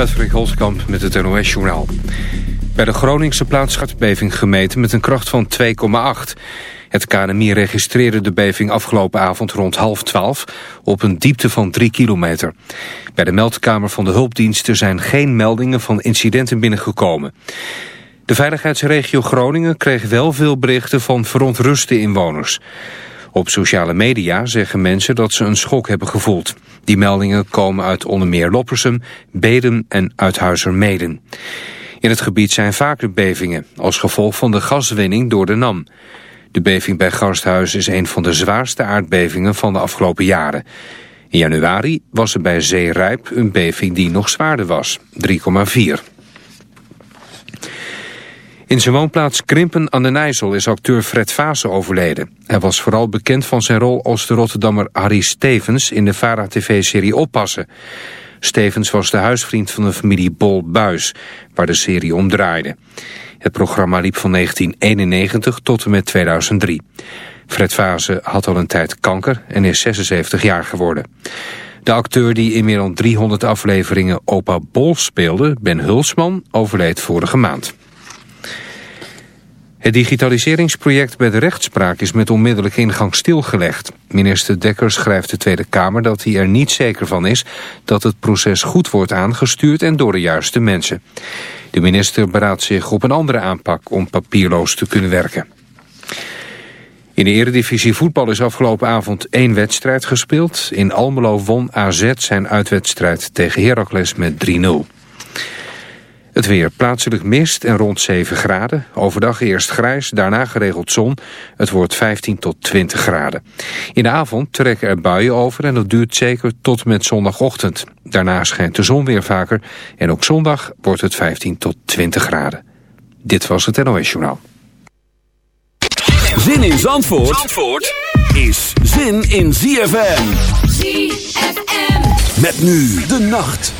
Patrick Holtkamp met het NOS-journaal. Bij de Groningse plaats beving gemeten met een kracht van 2,8. Het KNMI registreerde de beving afgelopen avond rond half twaalf op een diepte van 3 kilometer. Bij de meldkamer van de hulpdiensten zijn geen meldingen van incidenten binnengekomen. De veiligheidsregio Groningen kreeg wel veel berichten van verontruste inwoners. Op sociale media zeggen mensen dat ze een schok hebben gevoeld. Die meldingen komen uit onder meer Loppersum, Bedum en Uithuizermeden. In het gebied zijn vaker bevingen, als gevolg van de gaswinning door de NAM. De beving bij Garsthuis is een van de zwaarste aardbevingen van de afgelopen jaren. In januari was er bij Zeerijp een beving die nog zwaarder was, 3,4. In zijn woonplaats Krimpen aan de Nijssel is acteur Fred Vaassen overleden. Hij was vooral bekend van zijn rol als de Rotterdammer Harry Stevens in de VARA-tv-serie Oppassen. Stevens was de huisvriend van de familie Bol Buis, waar de serie om draaide. Het programma liep van 1991 tot en met 2003. Fred Vaassen had al een tijd kanker en is 76 jaar geworden. De acteur die in meer dan 300 afleveringen Opa Bol speelde, Ben Hulsman, overleed vorige maand. Het digitaliseringsproject bij de rechtspraak is met onmiddellijke ingang stilgelegd. Minister Dekker schrijft de Tweede Kamer dat hij er niet zeker van is dat het proces goed wordt aangestuurd en door de juiste mensen. De minister beraadt zich op een andere aanpak om papierloos te kunnen werken. In de eredivisie voetbal is afgelopen avond één wedstrijd gespeeld. In Almelo won AZ zijn uitwedstrijd tegen Heracles met 3-0. Het weer plaatselijk mist en rond 7 graden. Overdag eerst grijs, daarna geregeld zon. Het wordt 15 tot 20 graden. In de avond trekken er buien over en dat duurt zeker tot met zondagochtend. Daarna schijnt de zon weer vaker en ook zondag wordt het 15 tot 20 graden. Dit was het NOS Journaal. Zin in Zandvoort, Zandvoort is zin in ZFM. ZFM. Met nu de nacht.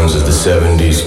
Sounds of the 70s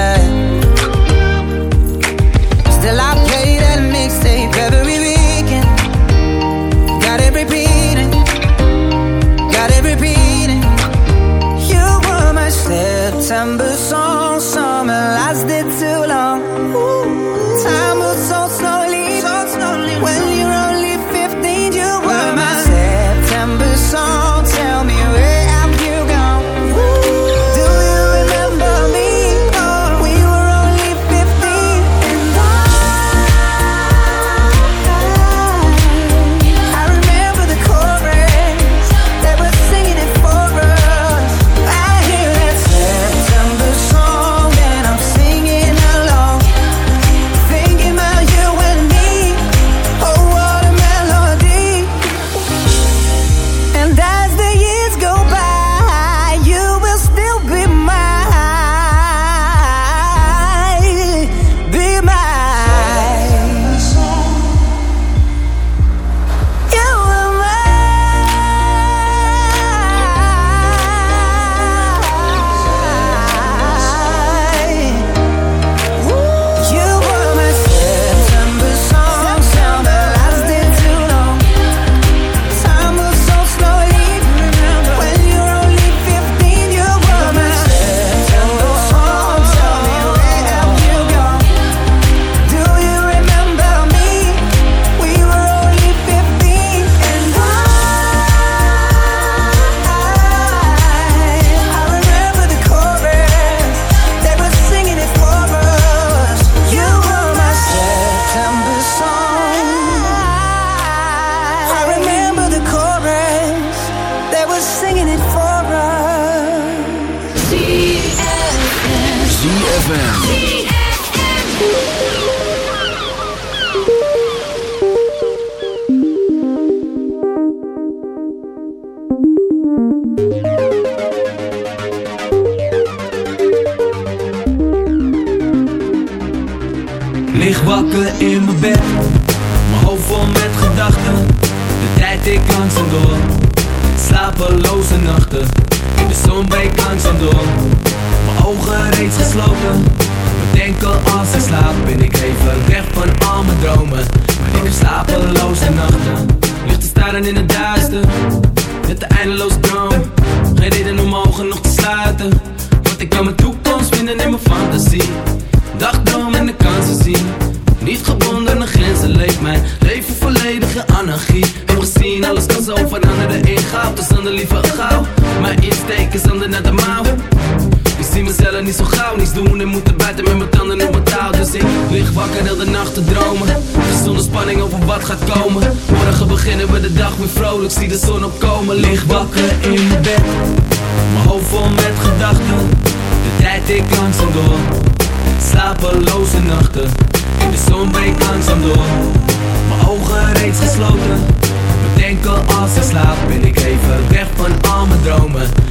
December. Mijn ogen reeds gesloten. Bedenken als ik slaap, ben ik even weg van al mijn dromen.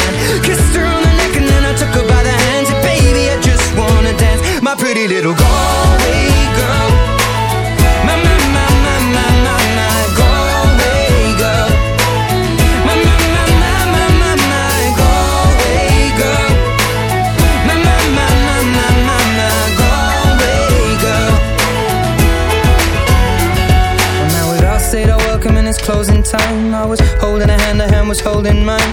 an Englishman. Kissed her on the neck and then I took her by the hands. And baby, I just wanna dance, my pretty little Galway girl. My, my, my, my, my, my, my Galway girl. My, my, my, my, my, my, my Galway girl. My, my, my, my, my, my, my Galway girl. Well, now we'd all said our welcome and it's closing time. I was holding a hand, her hand was holding mine.